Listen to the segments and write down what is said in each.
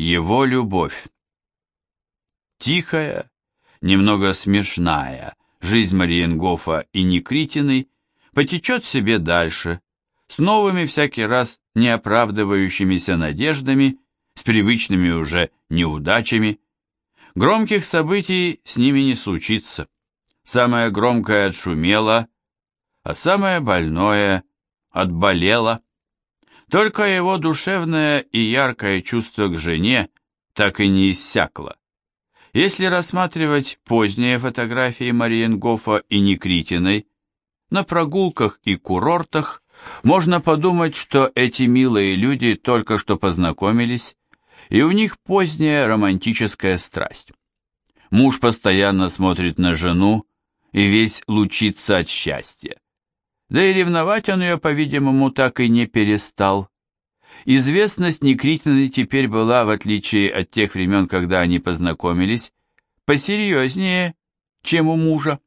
Его любовь. Тихая, немного смешная жизнь Мариенгофа и Никритиной потечет себе дальше, с новыми всякий раз неоправдывающимися надеждами, с привычными уже неудачами. Громких событий с ними не случится. Самое громкое отшумело, а самое больное отболело. Только его душевное и яркое чувство к жене так и не иссякло. Если рассматривать поздние фотографии Мариенгофа и Никритиной, на прогулках и курортах можно подумать, что эти милые люди только что познакомились, и у них поздняя романтическая страсть. Муж постоянно смотрит на жену и весь лучится от счастья. Да и ревновать он ее, по-видимому, так и не перестал. Известность Никритиной теперь была, в отличие от тех времен, когда они познакомились, посерьезнее, чем у мужа.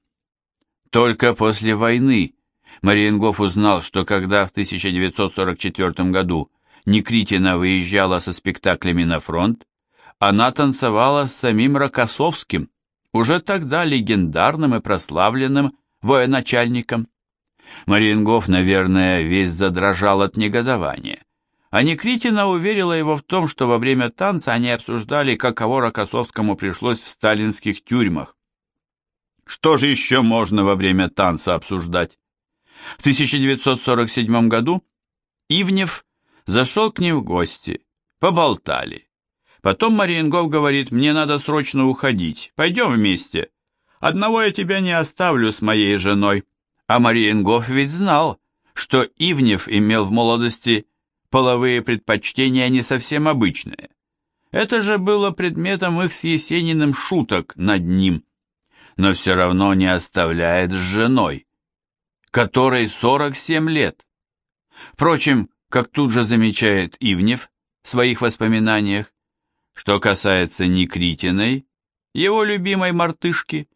Только после войны Мариенгоф узнал, что когда в 1944 году Никритина выезжала со спектаклями на фронт, она танцевала с самим Рокоссовским, уже тогда легендарным и прославленным военачальником. Мариенгоф, наверное, весь задрожал от негодования. А Никритина уверила его в том, что во время танца они обсуждали, каково Рокоссовскому пришлось в сталинских тюрьмах. Что же еще можно во время танца обсуждать? В 1947 году Ивнев зашел к ним в гости, поболтали. Потом Мариенгов говорит, мне надо срочно уходить, пойдем вместе. Одного я тебя не оставлю с моей женой. А Мариенгоф ведь знал, что Ивнев имел в молодости половые предпочтения не совсем обычные. Это же было предметом их с Есениным шуток над ним. Но все равно не оставляет с женой, которой 47 лет. Впрочем, как тут же замечает Ивнев в своих воспоминаниях, что касается Никритиной, его любимой мартышки,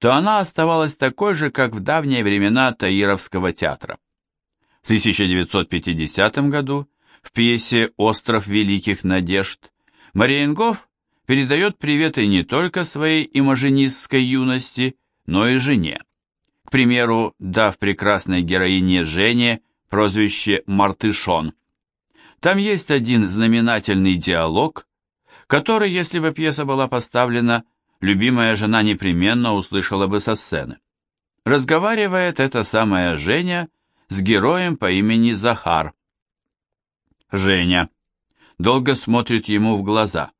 то она оставалась такой же, как в давние времена Таировского театра. В 1950 году в пьесе «Остров великих надежд» Мариенгоф передает приветы не только своей имажинистской юности, но и жене. К примеру, дав прекрасной героине Жене прозвище Мартышон. Там есть один знаменательный диалог, который, если бы пьеса была поставлена, любимая жена непременно услышала бы со сцены. Разговаривает эта самая Женя с героем по имени Захар, Женя. Долго смотрит ему в глаза.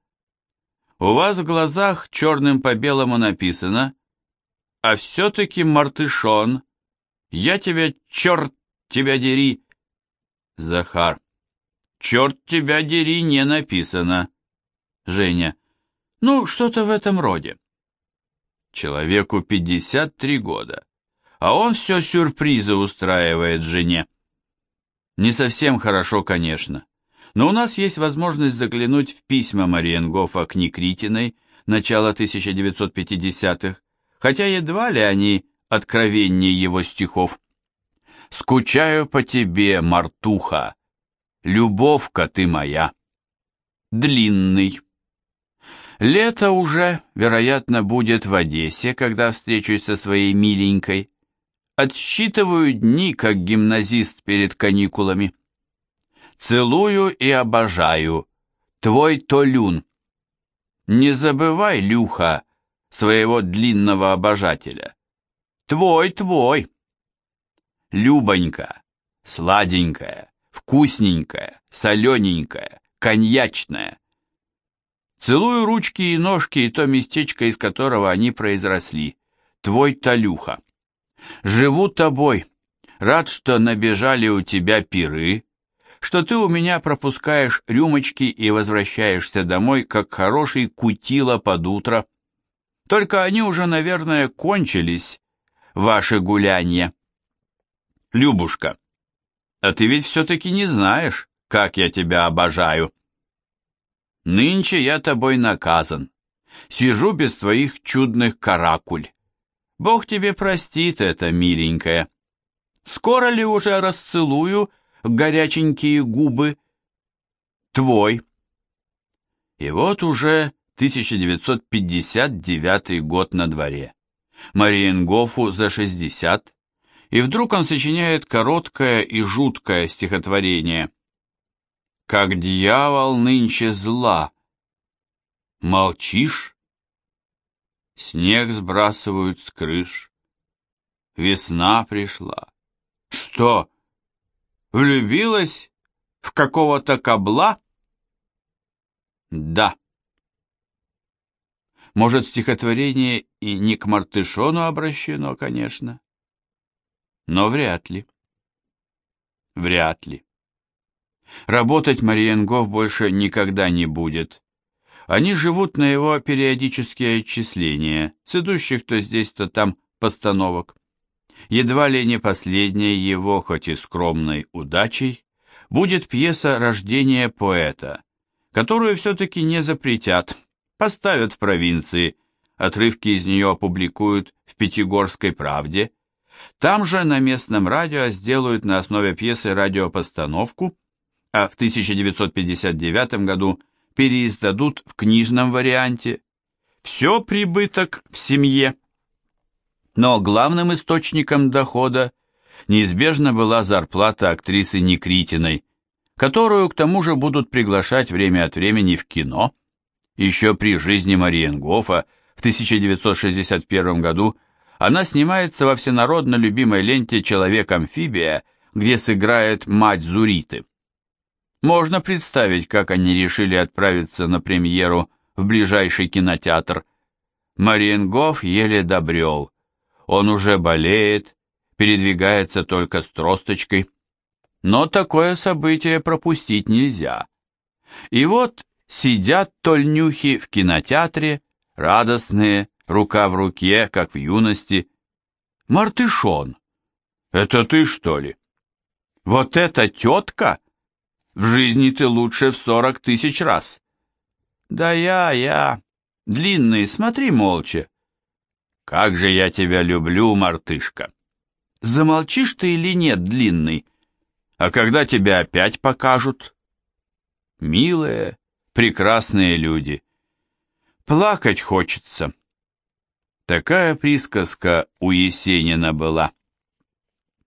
У вас в глазах черным по белому написано, а все-таки мартышон. Я тебя, черт тебя дери. Захар. Черт тебя дери не написано. Женя. Ну, что-то в этом роде. Человеку 53 года, а он все сюрпризы устраивает жене. Не совсем хорошо, конечно, но у нас есть возможность заглянуть в письма Мариенгофа к Никритиной начала 1950-х, хотя едва ли они откровеннее его стихов. «Скучаю по тебе, Мартуха, любовка ты моя». Длинный. Лето уже, вероятно, будет в Одессе, когда встречусь со своей миленькой. Отсчитываю дни, как гимназист перед каникулами. Целую и обожаю, твой Толюн. Не забывай, Люха, своего длинного обожателя. Твой, твой. Любонька, сладенькая, вкусненькая, солененькая, коньячная. Целую ручки и ножки и то местечко, из которого они произросли. Твой Толюха. Живу тобой. Рад, что набежали у тебя пиры, что ты у меня пропускаешь рюмочки и возвращаешься домой, как хороший кутила под утро. Только они уже, наверное, кончились, ваши гулянья. Любушка, а ты ведь все-таки не знаешь, как я тебя обожаю. Нынче я тобой наказан. Сижу без твоих чудных каракуль. Бог тебе простит это, миленькая. Скоро ли уже расцелую горяченькие губы? Твой. И вот уже 1959 год на дворе. Мариенгофу за 60, и вдруг он сочиняет короткое и жуткое стихотворение «Как дьявол нынче зла». Молчишь? Снег сбрасывают с крыш. Весна пришла. Что, влюбилась в какого-то кобла? Да. Может, стихотворение и не к Мартышону обращено, конечно, но вряд ли. Вряд ли. Работать Мариенгов больше никогда не будет. Они живут на его периодические отчисления, с идущих то здесь, то там постановок. Едва ли не последней его, хоть и скромной, удачей будет пьеса «Рождение поэта», которую все-таки не запретят, поставят в провинции, отрывки из нее опубликуют в Пятигорской правде, там же на местном радио сделают на основе пьесы радиопостановку, а в 1959 году переиздадут в книжном варианте. Все прибыток в семье. Но главным источником дохода неизбежно была зарплата актрисы Никритиной, которую к тому же будут приглашать время от времени в кино. Еще при жизни Мариенгофа в 1961 году она снимается во всенародно любимой ленте «Человек-амфибия», где сыграет мать Зуриты. Можно представить, как они решили отправиться на премьеру в ближайший кинотеатр. Мариенгоф еле добрел. Он уже болеет, передвигается только с тросточкой. Но такое событие пропустить нельзя. И вот сидят тольнюхи в кинотеатре, радостные, рука в руке, как в юности. «Мартышон, это ты, что ли? Вот эта тетка? В жизни ты лучше в сорок тысяч раз». «Да я, я. Длинный, смотри молча». «Как же я тебя люблю, мартышка!» «Замолчишь ты или нет, длинный? А когда тебя опять покажут?» «Милые, прекрасные люди!» «Плакать хочется!» Такая присказка у Есенина была.